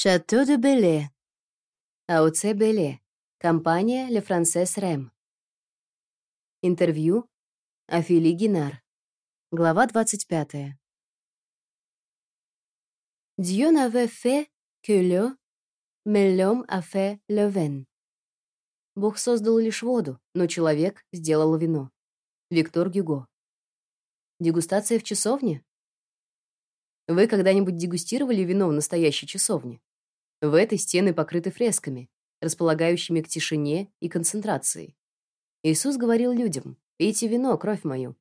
Шато де Беле. АОЦ Беле. Компания Le Frances Rem. Интервью. Афили Гинар. Глава 25. Dieu n'avait fait que l'eau, mais l'homme a fait. Бог создал лишь воду, но человек сделал вино. Виктор Гюго. Дегустация в часовне? Вы когда-нибудь дегустировали вино в настоящей часовне? В этой стены покрыты фресками, располагающими к тишине и концентрации. Иисус говорил людям: "Пейте вино, кровь мою".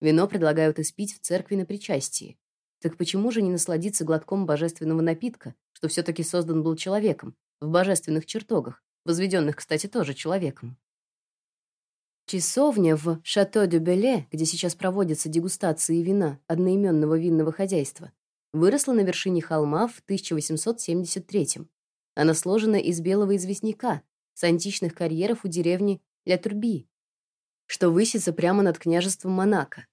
Вино предлагают испить в церкви на причастии. Так почему же не насладиться глотком божественного напитка, что все таки создан был человеком в божественных чертогах, возведенных, кстати, тоже человеком. Часовня в Шато-де-Беле, где сейчас проводятся дегустации вина одноименного винного хозяйства, выросла на вершине холма в 1873 -м. Она сложена из белого известняка с античных карьеров у деревни Ля-Турби, что высится прямо над княжеством Монако.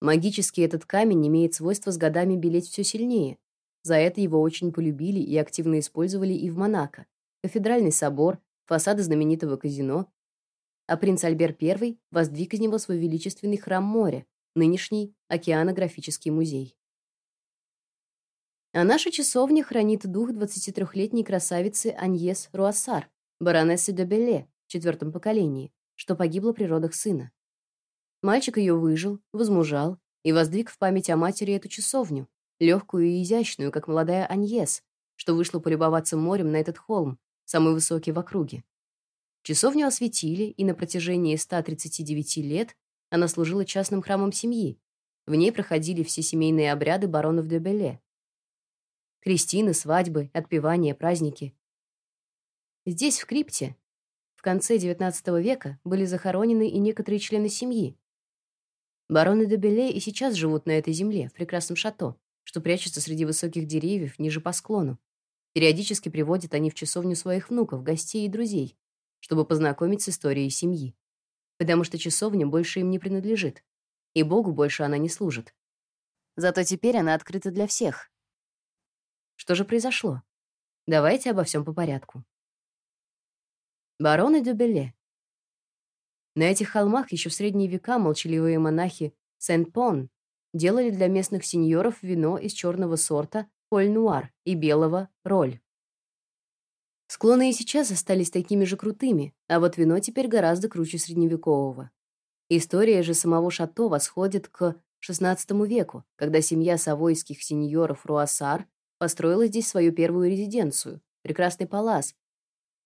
Магически этот камень имеет свойство с годами белеть все сильнее. За это его очень полюбили и активно использовали и в Монако. Кафедральный собор, фасады знаменитого казино, а принц Альбер I воздвиг из него свой величественный храм моря, нынешний океанографический музей. А наша часовня хранит дух 23-летней красавицы Аньес Руассар, баронессы де Белле в четвертом поколении, что погибла при родах сына. Мальчик ее выжил, возмужал и воздвиг в память о матери эту часовню, легкую и изящную, как молодая Аньес, что вышла полюбоваться морем на этот холм, самый высокий в округе. Часовню осветили, и на протяжении 139 лет она служила частным храмом семьи. В ней проходили все семейные обряды баронов де Белле. Крестины, свадьбы, отпевания, праздники. Здесь, в крипте, в конце XIX века были захоронены и некоторые члены семьи. Бароны де Белле и сейчас живут на этой земле, в прекрасном шато, что прячется среди высоких деревьев ниже по склону. Периодически приводят они в часовню своих внуков, гостей и друзей, чтобы познакомить с историей семьи. Потому что часовня больше им не принадлежит, и Богу больше она не служит. Зато теперь она открыта для всех. Что же произошло? Давайте обо всем по порядку. Бароны Дюбеле. На этих холмах еще в средние века молчаливые монахи Сен-Пон делали для местных сеньоров вино из черного сорта поль-нуар и белого роль. Склоны и сейчас остались такими же крутыми, а вот вино теперь гораздо круче средневекового. История же самого шато восходит к XVI веку, когда семья савойских сеньоров Руассар построила здесь свою первую резиденцию, прекрасный палас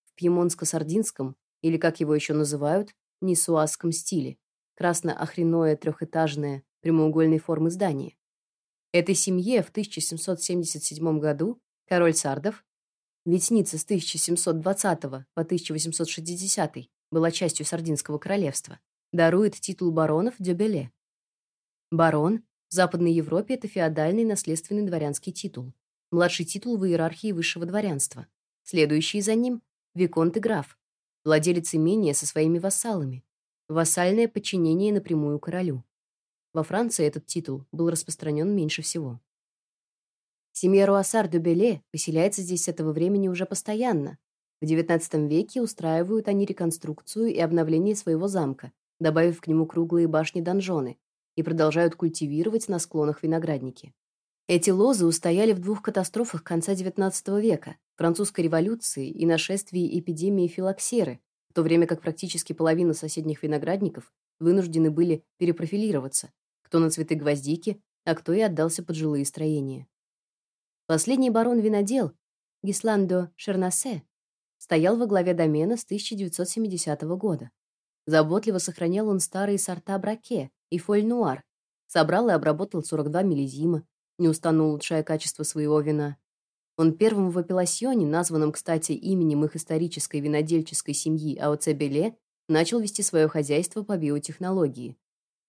в пьемонско-сардинском или как его еще называют, нисуазском стиле, красно-охряное трехэтажное прямоугольной формы здание. Этой семье в 1777 году король Сардов, ведь ница с 1720 по 1860 была частью Сардинского королевства, дарует титул баронов Дюбеле. Барон в Западной Европе это феодальный наследственный дворянский титул, младший титул в иерархии высшего дворянства. Следующий за ним виконт и граф, владелец имения со своими вассалами, вассальное подчинение напрямую королю. Во Франции этот титул был распространен меньше всего. Семья Руассар де Беле поселяется здесь с этого времени уже постоянно. В XIX веке устраивают они реконструкцию и обновление своего замка, добавив к нему круглые башни-донжоны, и продолжают культивировать на склонах виноградники. Эти лозы устояли в двух катастрофах конца XIX века: французской революции и нашествии эпидемии филоксеры, в то время как практически половина соседних виноградников вынуждены были перепрофилироваться, кто на цветы гвоздики, а кто и отдался под жилые строения. Последний барон-винодел, Гисландо Шернасе, стоял во главе домена с 1970 года. Заботливо сохранял он старые сорта браке и фоль-нуар, собрал и обработал 42 миллизима, неустанно улучшая качество своего вина. Он первым в апелласьоне, названном, кстати, именем их исторической винодельческой семьи АОЦ начал вести свое хозяйство по биотехнологии.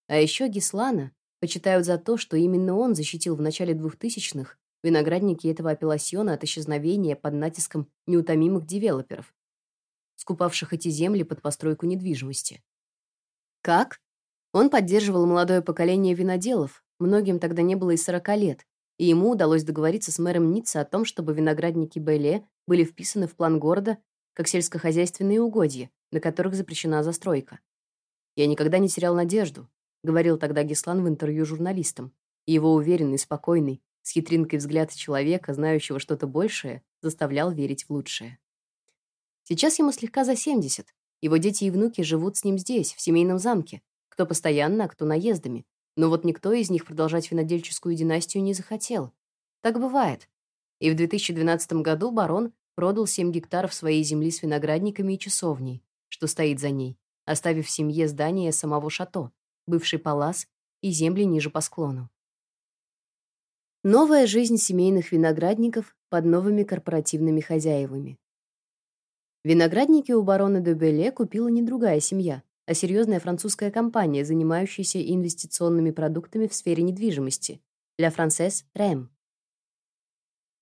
А еще Гислана почитают за то, что именно он защитил в начале 2000-х виноградники этого апелласьона от исчезновения под натиском неутомимых девелоперов, скупавших эти земли под постройку недвижимости. Как? Он поддерживал молодое поколение виноделов, многим тогда не было и 40 лет, и ему удалось договориться с мэром Ниццы о том, чтобы виноградники Беле были вписаны в план города как сельскохозяйственные угодья, на которых запрещена застройка. «Я никогда не терял надежду», — говорил тогда Гислан в интервью журналистам. И его уверенный, спокойный, с хитринкой взгляд человека, знающего что-то большее, заставлял верить в лучшее. Сейчас ему слегка за 70. Его дети и внуки живут с ним здесь, в семейном замке, кто постоянно, а кто наездами. Но вот никто из них продолжать винодельческую династию не захотел. Так бывает. И в 2012 году барон продал 7 гектаров своей земли с виноградниками и часовней, что стоит за ней, оставив семье здание самого шато, бывший палас и земли ниже по склону. Новая жизнь семейных виноградников под новыми корпоративными хозяевами. Виноградники у барона де Беле купила не другая семья, а серьезная французская компания, занимающаяся инвестиционными продуктами в сфере недвижимости La Française Rem.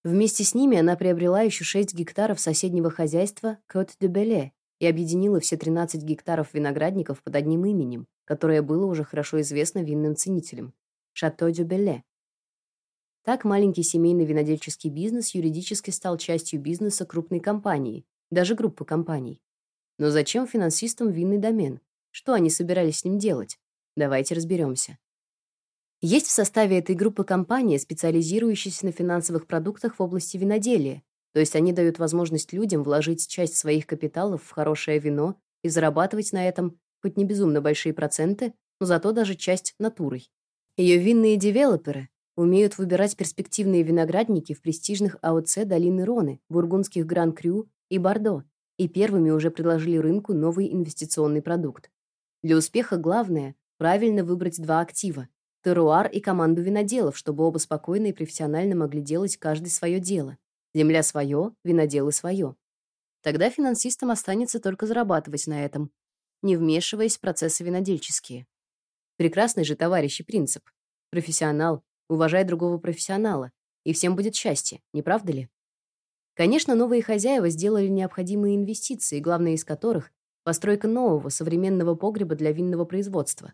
Вместе с ними она приобрела еще 6 гектаров соседнего хозяйства Côte de Belay и объединила все 13 гектаров виноградников под одним именем, которое было уже хорошо известно винным ценителям Chateau de Belay. Так маленький семейный винодельческий бизнес юридически стал частью бизнеса крупной компании, даже группы компаний. Но зачем финансистам винный домен? Что они собирались с ним делать? Давайте разберемся. Есть в составе этой группы компании, специализирующиеся на финансовых продуктах в области виноделия, то есть они дают возможность людям вложить часть своих капиталов в хорошее вино и зарабатывать на этом хоть не безумно большие проценты, но зато даже часть натурой. Ее винные девелоперы умеют выбирать перспективные виноградники в престижных АОЦ долины Роны, бургундских Гран-Крю и Бордо, и первыми уже предложили рынку новый инвестиционный продукт. Для успеха главное правильно выбрать два актива теруар и команду виноделов, чтобы оба спокойно и профессионально могли делать каждый свое дело. Земля свое, виноделы свое. Тогда финансистам останется только зарабатывать на этом, не вмешиваясь в процессы винодельческие. Прекрасный же товарищ и принцип. Профессионал, уважай другого профессионала, и всем будет счастье, не правда ли? Конечно, новые хозяева сделали необходимые инвестиции, главная из которых постройка нового современного погреба для винного производства.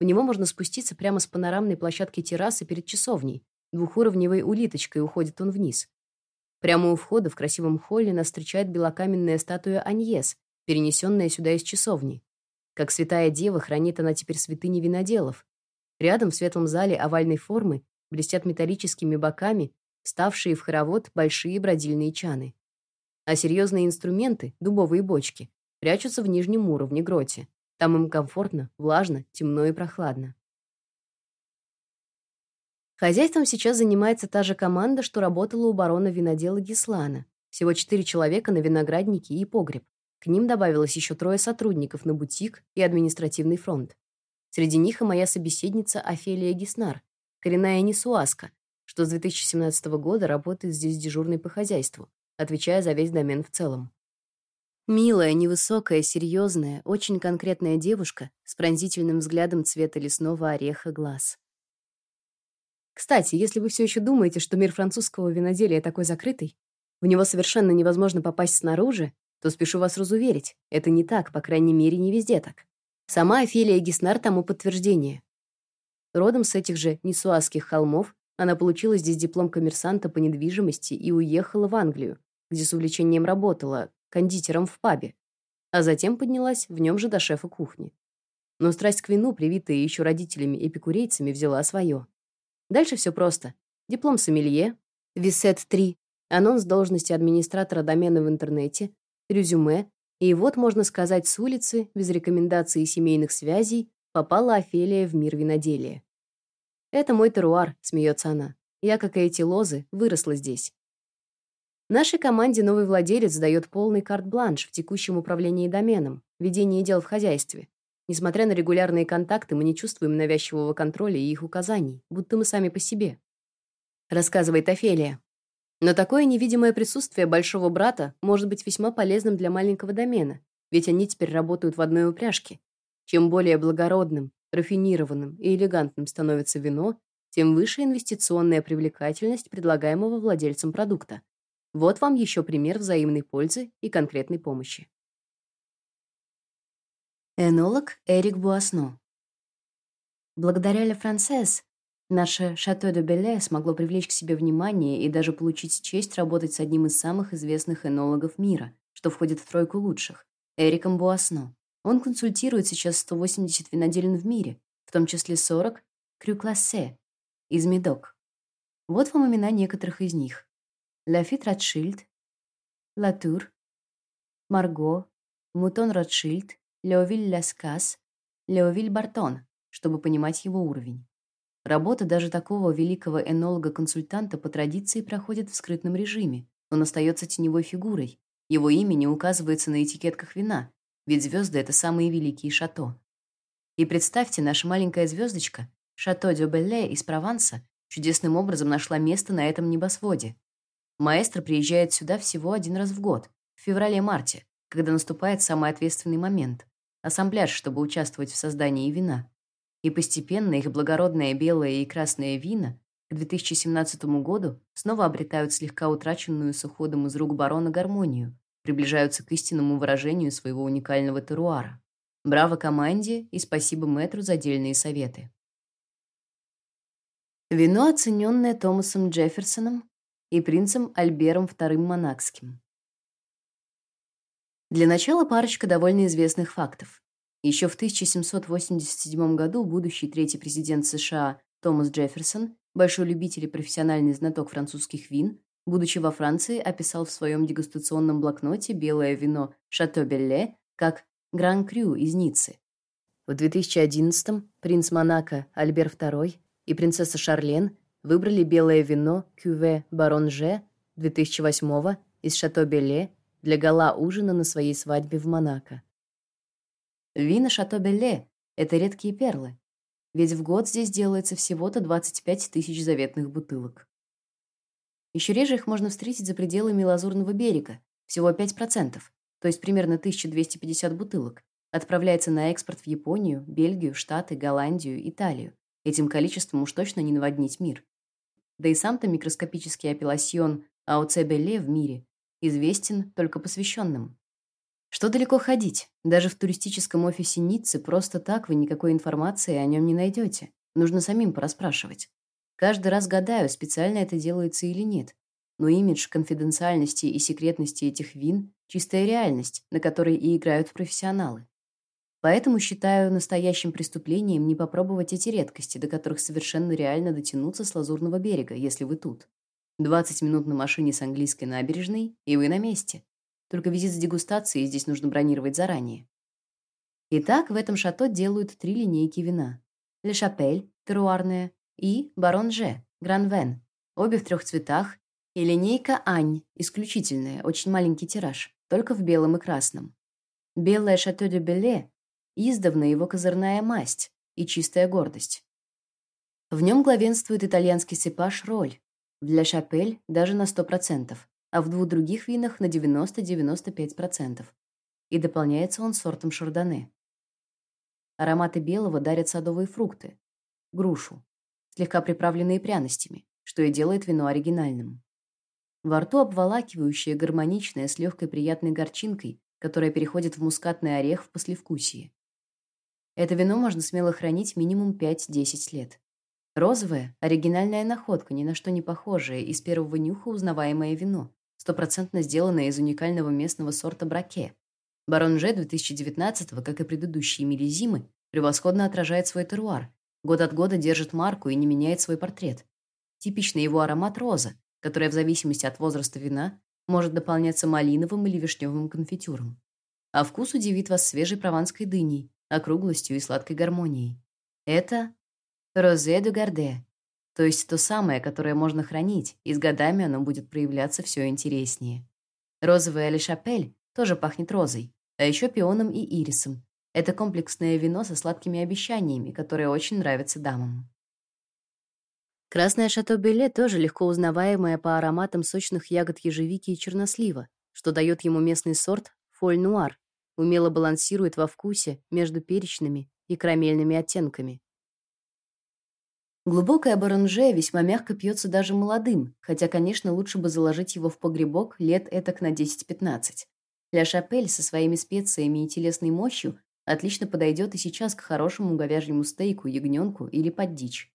В него можно спуститься прямо с панорамной площадки террасы перед часовней. Двухуровневой улиточкой уходит он вниз. Прямо у входа в красивом холле нас встречает белокаменная статуя Аньес, перенесенная сюда из часовни. Как святая дева хранит она теперь святыни виноделов. Рядом в светлом зале овальной формы блестят металлическими боками вставшие в хоровод большие бродильные чаны. А серьезные инструменты, дубовые бочки, прячутся в нижнем уровне гроте. Там им комфортно, влажно, темно и прохладно. Хозяйством сейчас занимается та же команда, что работала у барона винодела Гислана. Всего четыре человека на винограднике и погреб. К ним добавилось еще трое сотрудников на бутик и административный фронт. Среди них и моя собеседница Офелия Гиснар, коренная несуаска, что с 2017 года работает здесь дежурной по хозяйству, отвечая за весь домен в целом. Милая, невысокая, серьезная, очень конкретная девушка с пронзительным взглядом цвета лесного ореха глаз. Кстати, если вы все еще думаете, что мир французского виноделия такой закрытый, в него совершенно невозможно попасть снаружи, то спешу вас разуверить, это не так, по крайней мере, не везде так. Сама Офелия Гиснар тому подтверждение. Родом с этих же Нисуазских холмов она получила здесь диплом коммерсанта по недвижимости и уехала в Англию, где с увлечением работала, кондитером в пабе, а затем поднялась в нем же до шефа кухни. Но страсть к вину, привитая еще родителями-эпикурейцами, взяла свое. Дальше все просто. Диплом сомелье, Висет-3, анонс должности администратора домена в интернете, резюме, и вот, можно сказать, с улицы, без рекомендаций и семейных связей, попала Офелия в мир виноделия. «Это мой теруар», — смеется она. «Я, как и эти лозы, выросла здесь. Нашей команде новый владелец дает полный карт-бланш в текущем управлении доменом, ведении дел в хозяйстве. Несмотря на регулярные контакты, мы не чувствуем навязчивого контроля и их указаний, будто мы сами по себе. Рассказывает Офелия. Но такое невидимое присутствие большого брата может быть весьма полезным для маленького домена, ведь они теперь работают в одной упряжке. Чем более благородным, рафинированным и элегантным становится вино, тем выше инвестиционная привлекательность предлагаемого владельцам продукта. Вот вам еще пример взаимной пользы и конкретной помощи. Энолог Эрик Буасно. Благодаря Ле Франсес Наше «Шато де Беле» смогло привлечь к себе внимание и даже получить честь работать с одним из самых известных энологов мира, что входит в тройку лучших – Эриком Буасно. Он консультирует сейчас 180 виноделин в мире, в том числе 40 крю-классе из Медок. Вот вам имена некоторых из них. Лафит Ротшильд, Латур, Марго, Мутон Ротшильд, Леовиль Ляскас, Леовиль Бартон, чтобы понимать его уровень. Работа даже такого великого энолога-консультанта по традиции проходит в скрытном режиме. Он остается теневой фигурой. Его имя не указывается на этикетках вина, ведь звезды — это самые великие шато. И представьте, наша маленькая звездочка, Шато дю Белле из Прованса, чудесным образом нашла место на этом небосводе. Маэстро приезжает сюда всего один раз в год, в феврале-марте, когда наступает самый ответственный момент — ассамбляж, чтобы участвовать в создании вина и постепенно их благородное белое и красное вина к 2017 году снова обретают слегка утраченную с уходом из рук барона гармонию, приближаются к истинному выражению своего уникального теруара. Браво команде и спасибо мэтру за дельные советы. Вино, оцененное Томасом Джефферсоном и принцем Альбером II Монакским. Для начала парочка довольно известных фактов. Еще в 1787 году будущий третий президент США Томас Джефферсон, большой любитель и профессиональный знаток французских вин, будучи во Франции, описал в своем дегустационном блокноте белое вино «Шато Белле» как «Гран Крю» из Ниццы. В 2011-м принц Монако Альбер II и принцесса Шарлен выбрали белое вино «Кюве Барон Же» 2008 из «Шато Белле» для гала-ужина на своей свадьбе в Монако. Вина Шато-Белле — это редкие перлы, ведь в год здесь делается всего-то 25 тысяч заветных бутылок. Еще реже их можно встретить за пределами Лазурного берега, всего 5%, то есть примерно 1250 бутылок, отправляется на экспорт в Японию, Бельгию, Штаты, Голландию, Италию. Этим количеством уж точно не наводнить мир. Да и сам-то микроскопический апелласьон Ауце-Белле в мире известен только посвященным. Что далеко ходить? Даже в туристическом офисе Ниццы просто так вы никакой информации о нем не найдете. Нужно самим пораспрашивать. Каждый раз гадаю, специально это делается или нет. Но имидж конфиденциальности и секретности этих вин — чистая реальность, на которой и играют профессионалы. Поэтому считаю настоящим преступлением не попробовать эти редкости, до которых совершенно реально дотянуться с Лазурного берега, если вы тут. 20 минут на машине с английской набережной, и вы на месте. Только визит с дегустацией здесь нужно бронировать заранее. Итак, в этом шато делают три линейки вина. Ле Шапель, теруарная, и Барон Же, Гран-Вен, обе в трех цветах, и линейка Ань, исключительная, очень маленький тираж, только в белом и красном. Белое Шато де Беле издавна его козырная масть и чистая гордость. В нем главенствует итальянский сепаж роль, для Шапель даже на 100%, а в двух других винах на 90-95%. И дополняется он сортом шардоне. Ароматы белого дарят садовые фрукты, грушу, слегка приправленные пряностями, что и делает вино оригинальным. Во рту обволакивающее, гармоничное, с легкой приятной горчинкой, которая переходит в мускатный орех в послевкусии. Это вино можно смело хранить минимум 5-10 лет. Розовое — оригинальная находка, ни на что не похожая, и с первого нюха узнаваемое вино, стопроцентно сделанное из уникального местного сорта браке. Барон Же 2019 как и предыдущие миллизимы, превосходно отражает свой теруар, год от года держит марку и не меняет свой портрет. Типичный его аромат роза, которая в зависимости от возраста вина может дополняться малиновым или вишневым конфитюром. А вкус удивит вас свежей прованской дыней, округлостью и сладкой гармонией. Это Розе де Гарде, то есть то самое, которое можно хранить, и с годами оно будет проявляться все интереснее. Розовый Алишапель тоже пахнет розой, а еще пионом и ирисом. Это комплексное вино со сладкими обещаниями, которое очень нравится дамам. Красное шато-беле тоже легко узнаваемое по ароматам сочных ягод ежевики и чернослива, что дает ему местный сорт фоль-нуар, умело балансирует во вкусе между перечными и карамельными оттенками. Глубокое баранже весьма мягко пьется даже молодым, хотя, конечно, лучше бы заложить его в погребок лет этак на 10-15. Ля Шапель со своими специями и телесной мощью отлично подойдет и сейчас к хорошему говяжьему стейку, ягненку или под дичь.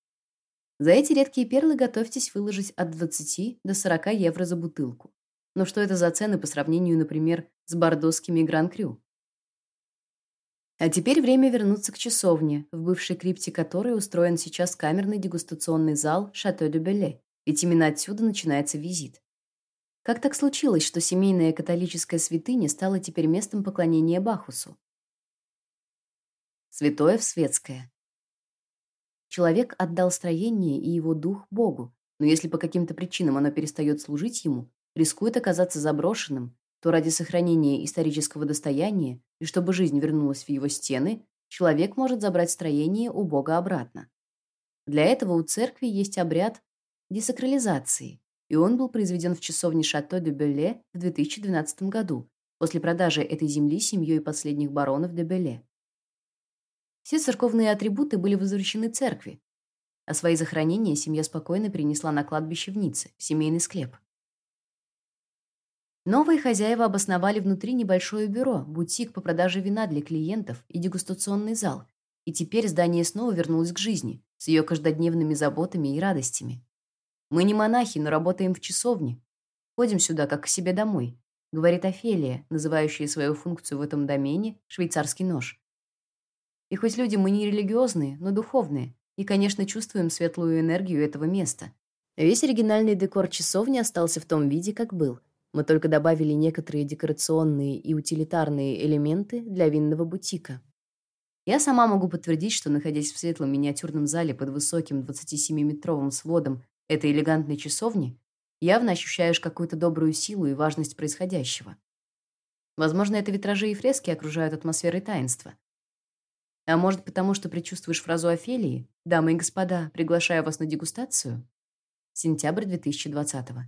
За эти редкие перлы готовьтесь выложить от 20 до 40 евро за бутылку. Но что это за цены по сравнению, например, с бордоскими Гран-Крю? А теперь время вернуться к часовне, в бывшей крипте которой устроен сейчас камерный дегустационный зал Шато де Белле, ведь именно отсюда начинается визит. Как так случилось, что семейная католическая святыня стала теперь местом поклонения Бахусу? Святое в светское. Человек отдал строение и его дух Богу, но если по каким-то причинам оно перестает служить ему, рискует оказаться заброшенным, то ради сохранения исторического достояния и чтобы жизнь вернулась в его стены, человек может забрать строение у Бога обратно. Для этого у церкви есть обряд десакрализации, и он был произведен в часовне Шато де Белле в 2012 году, после продажи этой земли семьей последних баронов де Белле. Все церковные атрибуты были возвращены церкви, а свои захоронения семья спокойно перенесла на кладбище в Ницце, в семейный склеп. Новые хозяева обосновали внутри небольшое бюро, бутик по продаже вина для клиентов и дегустационный зал. И теперь здание снова вернулось к жизни, с ее каждодневными заботами и радостями. Мы не монахи, но работаем в часовне. Ходим сюда, как к себе домой, говорит Офелия, называющая свою функцию в этом домене швейцарский нож. И хоть люди мы не религиозные, но духовные, и, конечно, чувствуем светлую энергию этого места. Весь оригинальный декор часовни остался в том виде, как был – мы только добавили некоторые декорационные и утилитарные элементы для винного бутика. Я сама могу подтвердить, что находясь в светлом миниатюрном зале под высоким 27-метровым сводом этой элегантной часовни, явно ощущаешь какую-то добрую силу и важность происходящего. Возможно, это витражи и фрески окружают атмосферой таинства. А может, потому что предчувствуешь фразу Офелии: "Дамы и господа, приглашаю вас на дегустацию"? Сентябрь 2020 -го.